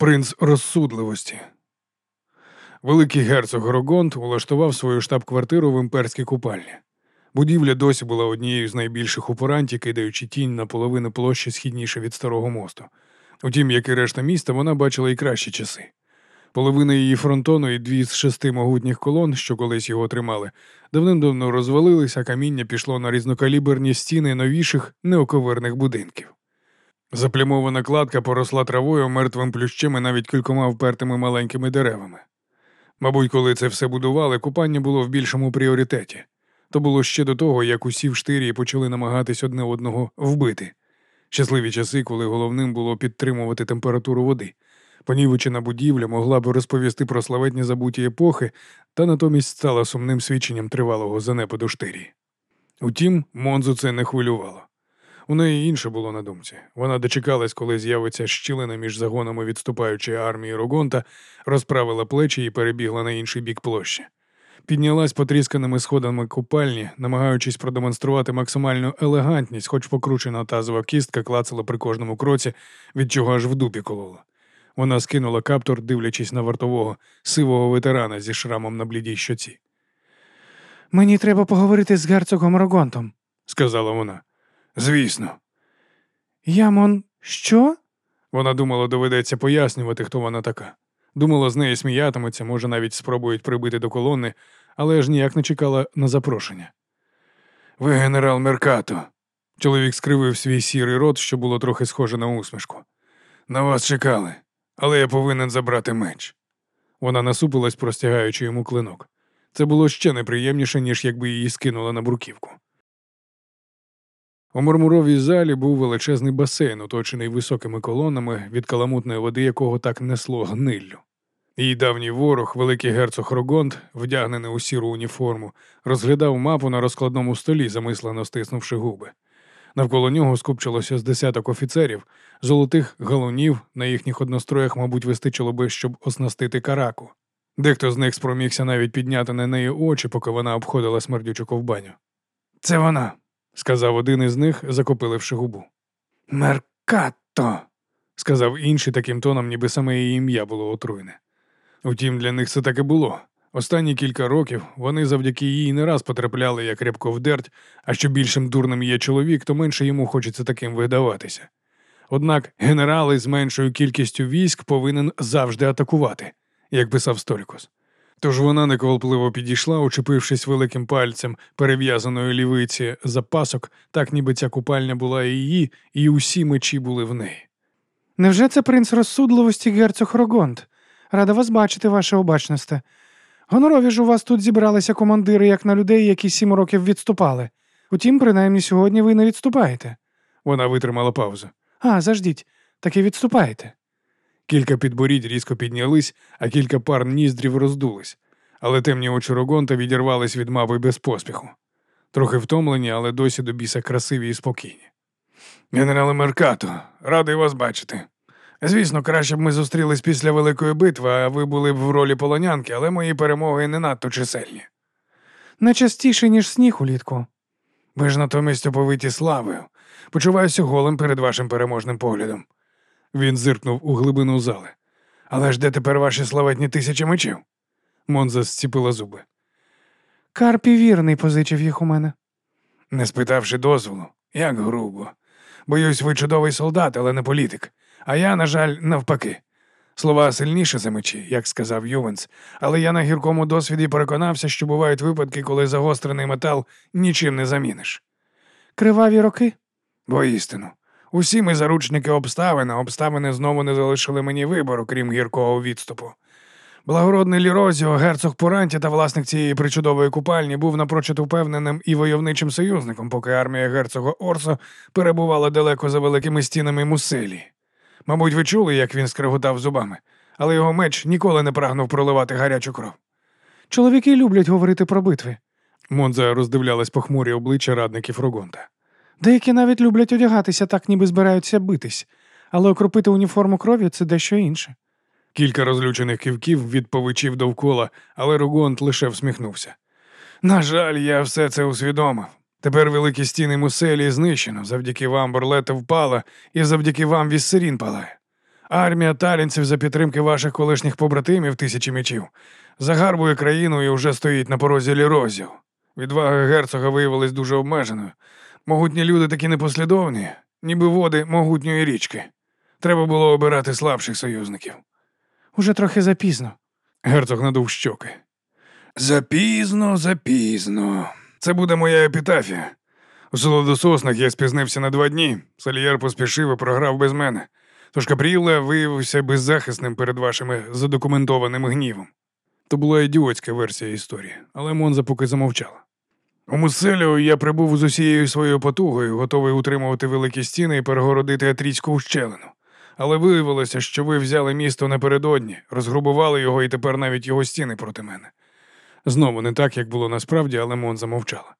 Принц розсудливості. Великий герцог Рогонт улаштував свою штаб-квартиру в імперській купальні. Будівля досі була однією з найбільших у поранті, кидаючи тінь на половину площі східніше від старого мосту. Утім, як і решта міста, вона бачила і кращі часи. Половина її фронтону і дві з шести могутніх колон, що колись його тримали, давним-давно розвалилися, а каміння пішло на різнокаліберні стіни новіших неоковирних будинків. Заплямована кладка поросла травою, мертвим плющем і навіть кількома впертими маленькими деревами. Мабуть, коли це все будували, купання було в більшому пріоритеті. То було ще до того, як усі в штирі почали намагатись одне одного вбити. Щасливі часи, коли головним було підтримувати температуру води. Понівечена будівля могла б розповісти про славетні забуті епохи, та натомість стала сумним свідченням тривалого занепаду штирі. Утім, Монзу це не хвилювало. У неї інше було на думці. Вона дочекалась, коли з'явиться щілина між загонами відступаючої армії Рогонта, розправила плечі і перебігла на інший бік площі. Піднялась потрісканими сходами купальні, намагаючись продемонструвати максимальну елегантність, хоч покручена тазова кістка клацала при кожному кроці, від чого аж в дупі колола. Вона скинула каптур, дивлячись на вартового, сивого ветерана зі шрамом на блідій щоці. Мені треба поговорити з герцогом Рогонтом, сказала вона. Звісно. Ямон, що? Вона думала, доведеться пояснювати, хто вона така. Думала, з неї сміятиметься, може, навіть спробують прибити до колони, але ж ніяк не чекала на запрошення. Ви генерал Меркато. Чоловік скривив свій сірий рот, що було трохи схоже на усмішку. На вас чекали, але я повинен забрати меч. Вона насупилась, простягаючи йому клинок. Це було ще неприємніше, ніж якби її скинула на бруківку. У мармуровій залі був величезний басейн, оточений високими колонами, від каламутної води якого так несло гниллю. Її давній ворог, великий герцог Рогонт, вдягнений у сіру уніформу, розглядав мапу на розкладному столі, замислено стиснувши губи. Навколо нього скупчилося з десяток офіцерів, золотих галунів, на їхніх одностроях, мабуть, вистачило би, щоб оснастити караку. Дехто з них спромігся навіть підняти на неї очі, поки вона обходила смердючу ковбаню. Це вона, сказав один із них, закопиливши губу. Меркато, сказав інший таким тоном, ніби саме її ім'я було отруйне. Утім, для них це так і було. Останні кілька років вони завдяки їй не раз потрапляли як рябко в дерть, а що більшим дурним є чоловік, то менше йому хочеться таким видаватися. Однак генерал із меншою кількістю військ повинен завжди атакувати, як писав Столікус. Тож вона неквапливо підійшла, учепившись великим пальцем перев'язаної лівиці за пасок, так ніби ця купальня була і її, і усі мечі були в неї. Невже це принц розсудливості герцог Рогонт? Рада вас бачити, ваше обачносте. Гонорові ж у вас тут зібралися командири, як на людей, які сім років відступали. Утім, принаймні сьогодні ви не відступаєте. Вона витримала паузу. А, заждіть, таки відступаєте. Кілька підборідь різко піднялись, а кілька пар ніздрів роздулись, але темні очі Рогонта відірвались від мапи без поспіху. Трохи втомлені, але досі до біса красиві і спокійні. Генерале Меркато, радий вас бачити. Звісно, краще б ми зустрілись після великої битви, а ви були б в ролі полонянки, але мої перемоги не надто чисельні. Не частіше, ніж сніг улітку. Ви ж натомість оповиті славою. Почуваюся голим перед вашим переможним поглядом. Він зиркнув у глибину зали. Але ж де тепер ваші славетні тисячі мечів? Монза зціпила зуби. Карпі вірний позичив їх у мене. Не спитавши дозволу, як грубо. Боюсь, ви чудовий солдат, але не політик. А я, на жаль, навпаки. Слова сильніше за мечі, як сказав Ювенс, але я на гіркому досвіді переконався, що бувають випадки, коли загострений метал нічим не заміниш. Криваві роки? Воістину. Усі ми заручники обставин, а обставини знову не залишили мені вибору, крім гіркого відступу. Благородний Лірозіо, герцог Пуранті та власник цієї причудової купальні, був напрочуд упевненим і войовничим союзником, поки армія герцога Орсо перебувала далеко за великими стінами Муселі. Мабуть, ви чули, як він скреготав зубами, але його меч ніколи не прагнув проливати гарячу кров. Чоловіки люблять говорити про битви. Монза роздивлялась похмурі обличчя радників Рогонта. Деякі навіть люблять одягатися так, ніби збираються битись, але окропити уніформу кров'ю це дещо інше. Кілька розлючених кивків від повичів довкола, але Рогонт лише всміхнувся. На жаль, я все це усвідомив. Тепер великі стіни муселі знищено, завдяки вам Борлета впала, і завдяки вам Віссерін палає. Армія талінців за підтримки ваших колишніх побратимів тисячі мечів загарбує країну і вже стоїть на порозі лірозів. Відвага герцога виявилась дуже обмеженою. Могутні люди такі непослідовні, ніби води могутньої річки. Треба було обирати слабших союзників. Уже трохи запізно. Герцог надув щоки. Запізно, запізно. Це буде моя епітафія. У солодососнах я спізнився на два дні. Сальєр поспішив і програв без мене. Тож Капріле виявився беззахисним перед вашими задокументованим гнівом. То була ідіотська версія історії, але Монза поки замовчала. У Муселіо я прибув з усією своєю потугою, готовий утримувати великі стіни і перегородити атрійську ущелину. Але виявилося, що ви взяли місто напередодні, розгрубували його і тепер навіть його стіни проти мене. Знову не так, як було насправді, але Монза мовчала.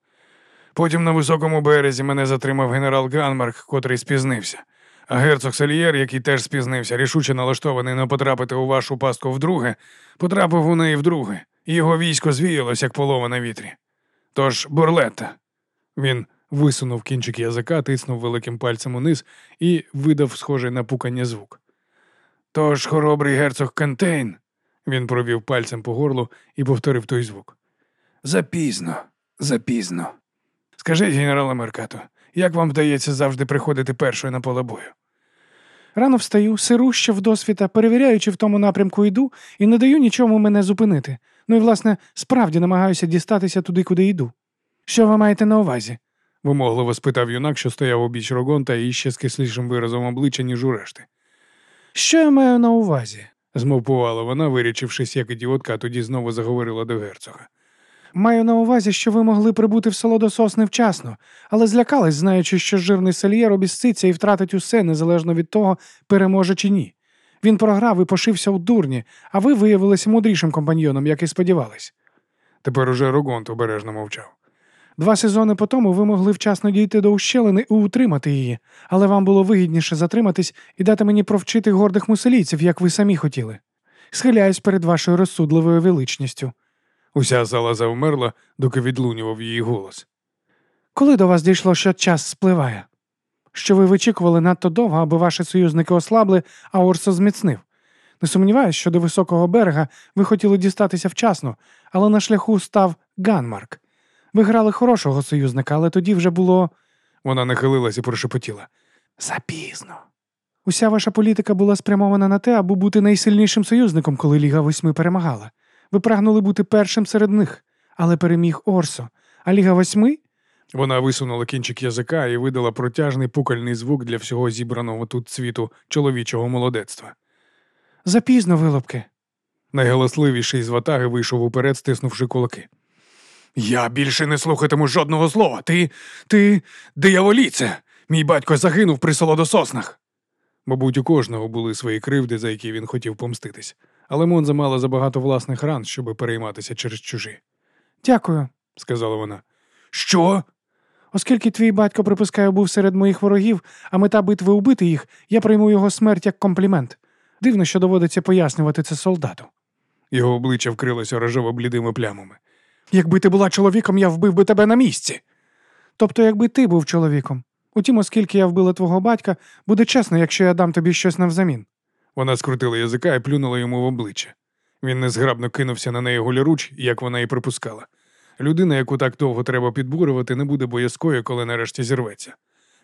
Потім на високому березі мене затримав генерал Ганмарк, котрий спізнився. А герцог Сальєр, який теж спізнився, рішуче налаштований не потрапити у вашу пастку вдруге, потрапив у неї вдруге, і його військо звіялось, як полова на вітрі. Тож Бурлетта. Він висунув кінчик язика, тиснув великим пальцем униз і видав схожий на пукання звук. Тож хоробрий герцог Кентейн. Він провів пальцем по горлу і повторив той звук. Запізно, запізно. Скажіть, генерале Меркато, як вам вдається завжди приходити першою на поле бою? Рано встаю, сиру ще вдосвіта, перевіряючи в тому напрямку йду, і не даю нічому мене зупинити. Ну і, власне, справді намагаюся дістатися туди, куди йду. Що ви маєте на увазі? вимогливо спитав юнак, що стояв у біч Рогонта і ще з кислішим виразом обличчя, ніж у решти. Що я маю на увазі? змовпувала вона, вирічившись як ідіотка, а тоді знову заговорила до герцога. Маю на увазі, що ви могли прибути в село до сос невчасно, але злякались, знаючи, що жирний сельєр обіциться і втратить усе, незалежно від того, переможе чи ні. Він програв і пошився у дурні, а ви виявилися мудрішим компаньйоном, як і сподівались. Тепер уже Рогонт обережно мовчав. Два сезони по тому ви могли вчасно дійти до ущелини і утримати її, але вам було вигідніше затриматись і дати мені провчити гордих муселійців, як ви самі хотіли. Схиляюсь перед вашою розсудливою величністю. Уся зала завмерла, доки відлунював її голос. Коли до вас дійшло, що час спливає? Що ви вичікували надто довго, аби ваші союзники ослабли, а Орсо зміцнив. Не сумніваюсь, що до високого берега ви хотіли дістатися вчасно, але на шляху став Ганмарк. Ви грали хорошого союзника, але тоді вже було. Вона нахилилась і прошепотіла. Запізно. Уся ваша політика була спрямована на те, аби бути найсильнішим союзником, коли Ліга Восьми перемагала. Ви прагнули бути першим серед них, але переміг Орсо. А Ліга Восьми? Вона висунула кінчик язика і видала протяжний пукальний звук для всього зібраного тут світу чоловічого молодецтва. Запізно, вилупки. Найголосливіший з ватаги вийшов уперед, стиснувши кулаки. Я більше не слухатиму жодного слова. Ти. ти дияволіце. Мій батько загинув при солодососнах. Мабуть, у кожного були свої кривди, за які він хотів помститись, але Монза мала забагато власних ран, щоб перейматися через чужі. Дякую, сказала вона. Що? Оскільки твій батько, припускаю, був серед моїх ворогів, а мета битви убити їх, я прийму його смерть як комплімент. Дивно, що доводиться пояснювати це солдату. Його обличчя вкрилося рожево блідими плямами. Якби ти була чоловіком, я вбив би тебе на місці. Тобто, якби ти був чоловіком. Утім, оскільки я вбила твого батька, буде чесно, якщо я дам тобі щось навзамін. Вона скрутила язика і плюнула йому в обличчя. Він незграбно кинувся на неї голіруч, як вона і припускала. Людина, яку так довго треба підбурювати, не буде боязкою, коли нарешті зірветься.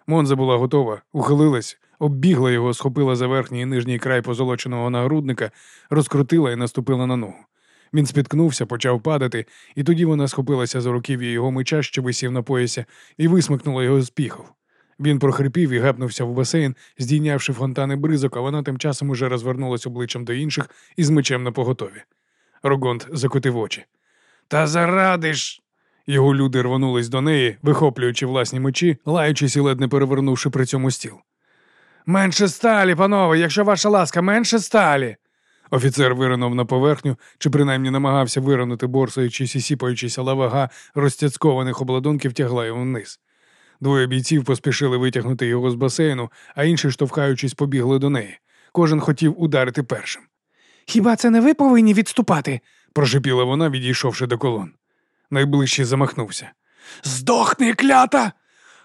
Монза була готова, ухилилась, оббігла його, схопила за верхній і нижній край позолоченого нагрудника, розкрутила і наступила на ногу. Він спіткнувся, почав падати, і тоді вона схопилася за руків'я його меча, що висів на поясі, і висмикнула його з піхов. Він прохрипів і гепнувся в басейн, здійнявши фонтани бризок, а вона тим часом уже розвернулась обличчям до інших і з мечем на поготові. Рогонт закотив очі. Та заради ж. Його люди рванулись до неї, вихоплюючи власні мечі, лаючись і ледь не перевернувши при цьому стіл. Менше сталі, панове, якщо ваша ласка, менше сталі. Офіцер виринув на поверхню, чи принаймні намагався виринути, борсаючись і сіпаючись, але вага розтяцькованих обладунків тягла його вниз. Двоє бійців поспішили витягнути його з басейну, а інші, штовхаючись, побігли до неї. Кожен хотів ударити першим. Хіба це не ви повинні відступати? прошипіла вона, відійшовши до колон. Найближчий замахнувся. Здохни, клята!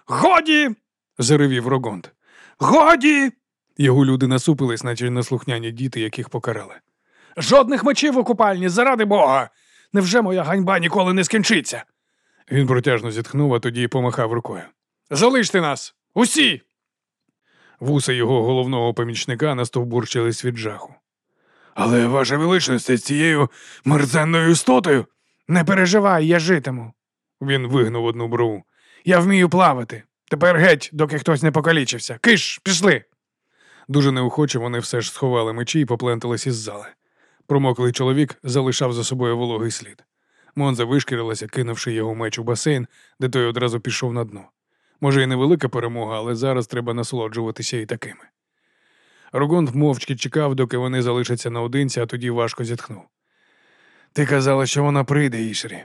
Годі! заревів Рогонт. Годі! Його люди насупились, наче неслухняні діти, яких покарали. Жодних мечів у купальні, заради Бога! Невже моя ганьба ніколи не скінчиться? Він протяжно зітхнув, а тоді помахав рукою. Залиште нас! Усі! Вуса його головного помічника настовбурчились від жаху. Але, ваша величність, з цією мерзенною істотою. Не переживай, я житиму. Він вигнув одну брову. Я вмію плавати. Тепер геть, доки хтось не покалічився. Киш, пішли. Дуже неохоче вони все ж сховали мечі і поплентались із зали. Промоклий чоловік залишав за собою вологий слід. Монза вишкірилася, кинувши його меч у басейн, де той одразу пішов на дно. Може, і невелика перемога, але зараз треба насолоджуватися і такими. Рогонт мовчки чекав, доки вони залишаться наодинці, а тоді важко зітхнув. Ти казала, що вона прийде, Ішрі.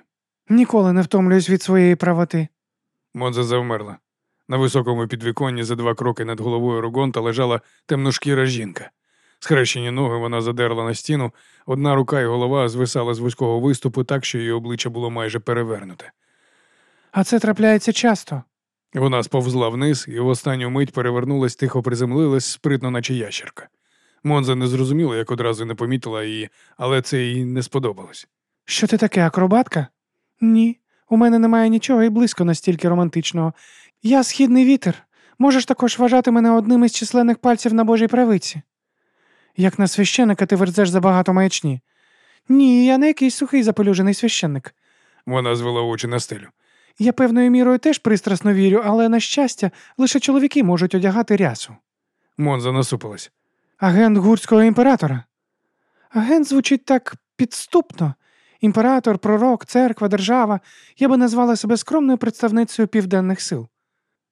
Ніколи не втомлююсь від своєї правоти. Монза завмерла. На високому підвіконні за два кроки над головою Рогонта лежала темношкіра жінка. Схрещені ноги вона задерла на стіну, одна рука і голова звисала з вузького виступу так, що її обличчя було майже перевернуте. А це трапляється часто. Вона сповзла вниз і в останню мить перевернулась, тихо приземлилась, спритно, наче ящерка. Монза не зрозуміла, як одразу не помітила її, але це їй не сподобалось. Що ти таке, акробатка? Ні, у мене немає нічого і близько настільки романтичного. Я східний вітер. Можеш також вважати мене одним із численних пальців на Божій правиці. Як на священика ти верзеш забагато маячні. Ні, я не якийсь сухий запелюжений священник. Вона звела очі на стелю. Я певною мірою теж пристрасно вірю, але, на щастя, лише чоловіки можуть одягати рясу. Монза насупилась. Агент гурського імператора. Агент звучить так підступно. Імператор, пророк, церква, держава. Я би назвала себе скромною представницею південних сил.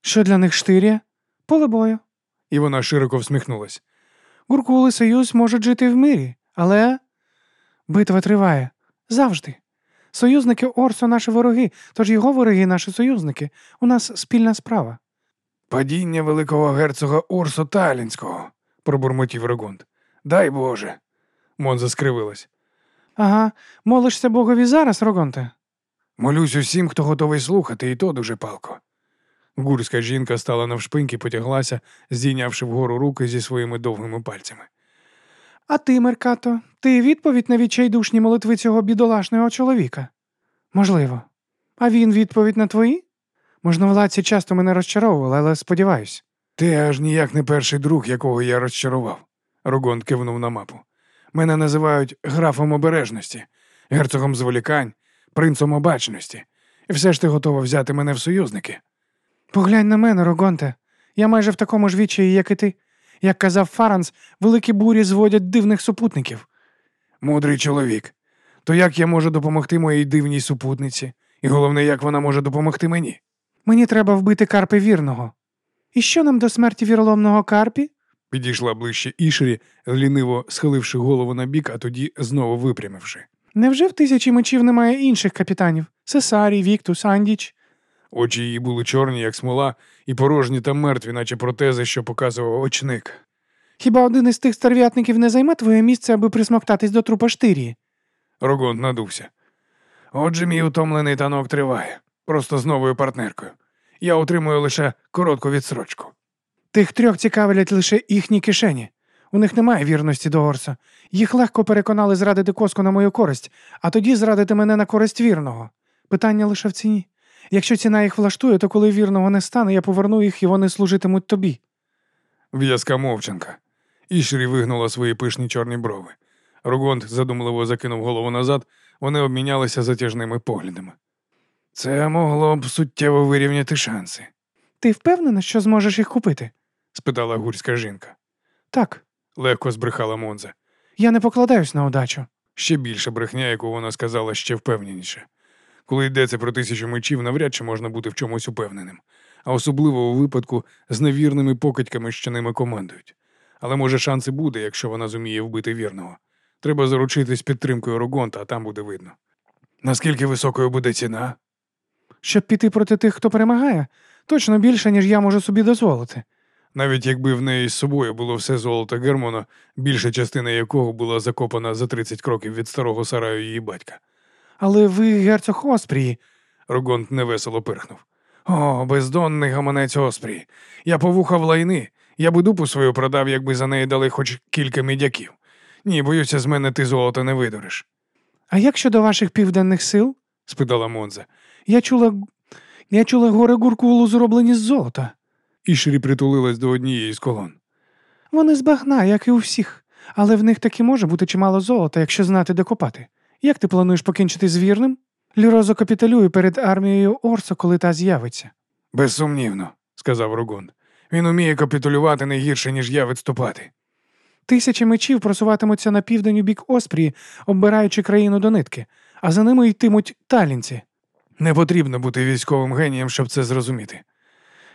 Що для них штирія? Поле бою. І вона широко всміхнулась. Гуркул і Союз можуть жити в мирі, але битва триває завжди. Союзники Орсо наші вороги, тож його вороги наші союзники. У нас спільна справа. Падіння великого герцога Урсо Талінського, пробурмотів Рогонт. Дай Боже. Монза скривилась. Ага, молишся Богові зараз, Рогонте? Молюсь усім, хто готовий слухати, і то дуже палко. Гурська жінка стала навшпиньки, потяглася, здійнявши вгору руки зі своїми довгими пальцями. А ти, Меркато, ти відповідь на відчайдушні молитви цього бідолашного чоловіка? Можливо. А він відповідь на твої? Можновладці часто мене розчаровували, але сподіваюсь. Ти аж ніяк не перший друг, якого я розчарував. Рогон кивнув на мапу. Мене називають графом обережності, герцогом зволікань, принцом обачності. І все ж ти готова взяти мене в союзники. Поглянь на мене, Рогонте. Я майже в такому ж відчаї, як і ти. Як казав Фаранс, великі бурі зводять дивних супутників. Мудрий чоловік. То як я можу допомогти моїй дивній супутниці? І головне, як вона може допомогти мені? Мені треба вбити карпи вірного. І що нам до смерті віроломного карпі? Підійшла ближче Ішері, ліниво схиливши голову на бік, а тоді знову випрямивши. Невже в тисячі мечів немає інших капітанів? Сесарій, Віктус, Андіч? Очі її були чорні, як смола, і порожні та мертві, наче протези, що показував очник. Хіба один із тих старв'ятників не займе твоє місце, аби присмоктатись до трупа штирії? Рогонт надувся. Отже, мій утомлений танок триває, просто з новою партнеркою. Я отримую лише коротку відсрочку. Тих трьох цікавлять лише їхні кишені. У них немає вірності до Орса. Їх легко переконали зрадити коску на мою користь, а тоді зрадити мене на користь вірного. Питання лише в ціні. Якщо ціна їх влаштує, то коли вірного не стане, я поверну їх і вони служитимуть тобі. В'язка мовчанка. Ішері вигнула свої пишні чорні брови. Рогонт задумливо закинув голову назад, вони обмінялися затяжними поглядами. Це могло б суттєво вирівняти шанси, Ти впевнена, що зможеш їх купити? спитала гурська жінка. Так, Легко збрехала Монза. я не покладаюсь на удачу. Ще більше брехня, яку вона сказала ще впевненіше. Коли йдеться про тисячу мечів, навряд чи можна бути в чомусь упевненим, а особливо у випадку з невірними покидьками, що ними командують. Але може шанси буде, якщо вона зуміє вбити вірного. Треба заручитись підтримкою Рогонта, а там буде видно. Наскільки високою буде ціна? Щоб піти проти тих, хто перемагає, точно більше, ніж я можу собі дозволити. Навіть якби в неї з собою було все золото Гермона, більша частина якого була закопана за 30 кроків від старого сараю її батька. Але ви герцог Оспрії. Рогонт невесело пирхнув. О, бездонний гаманець Оспрії. Я повухав лайни, Я би дупу свою продав, якби за неї дали хоч кілька мідяків. Ні, боюся, з мене ти золото не видуриш, А як щодо ваших південних сил? спитала Монза. Я чула. Я чула гори гуркулу зроблені з золота. Ішрі притулилась до однієї з колон. Вони з багна, як і у всіх, але в них таки може бути чимало золота, якщо знати, де копати. Як ти плануєш покінчити з вірним? Лірозо капітулює перед армією Орсо, коли та з'явиться. Безсумнівно, сказав Рогон. Він уміє капітулювати не гірше, ніж я відступати. Тисячі мечів просуватимуться на південь у бік Оспрії, оббираючи країну до нитки, а за ними йтимуть талінці. Не потрібно бути військовим генієм, щоб це зрозуміти.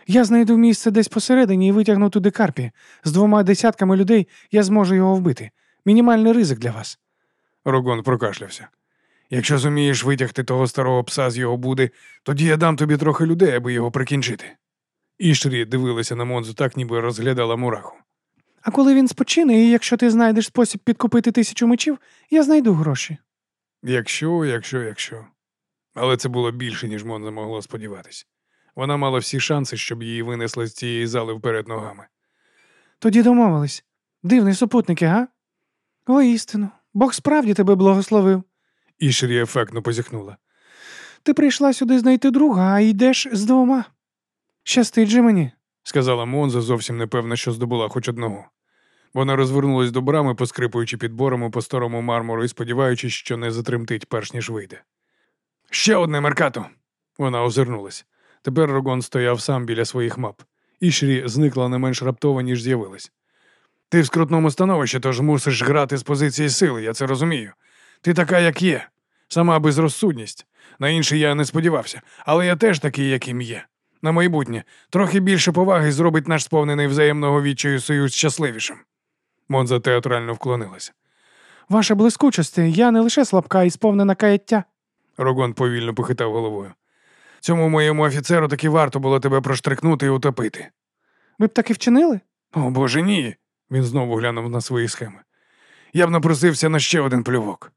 Я знайду місце десь посередині і витягну туди карпі. З двома десятками людей я зможу його вбити. Мінімальний ризик для вас. Рогон прокашлявся. Якщо зумієш витягти того старого пса з його буди, тоді я дам тобі трохи людей, аби його прикінчити. Ішрі дивилася на Монзу так, ніби розглядала мураху. А коли він спочине, і якщо ти знайдеш спосіб підкупити тисячу мечів, я знайду гроші. Якщо, якщо, якщо. Але це було більше, ніж Монза могла сподіватись. Вона мала всі шанси, щоб її винесли з цієї зали вперед ногами. Тоді домовились. Дивний супутники, га? Воістину, Бог справді тебе благословив. Ішрі ефектно позіхнула. Ти прийшла сюди знайти друга, а йдеш з двома. Щастить же мені. сказала Монза, зовсім непевна, що здобула хоч одного. Вона розвернулась до брами, поскрипуючи підборами по старому мармуру і сподіваючись, що не затремтить, перш ніж вийде. Ще одне меркато. Вона озирнулась. Тепер Рогон стояв сам біля своїх мап. Ішрі зникла не менш раптово, ніж з'явилась. Ти в скрутному становищі, тож мусиш грати з позиції сили, я це розумію. Ти така, як є, сама безрозсудність. На інше я не сподівався, але я теж такий, яким є. На майбутнє трохи більше поваги зробить наш сповнений взаємного відчаю союз щасливішим. Монза театрально вклонилася. Ваша блискучості, я не лише слабка і сповнена каяття. Рогон повільно похитав головою. Цьому моєму офіцеру таки варто було тебе проштрикнути і утопити. Ви б так і вчинили? О, боже, ні. Він знову глянув на свої схеми. Я б напросився на ще один плювок.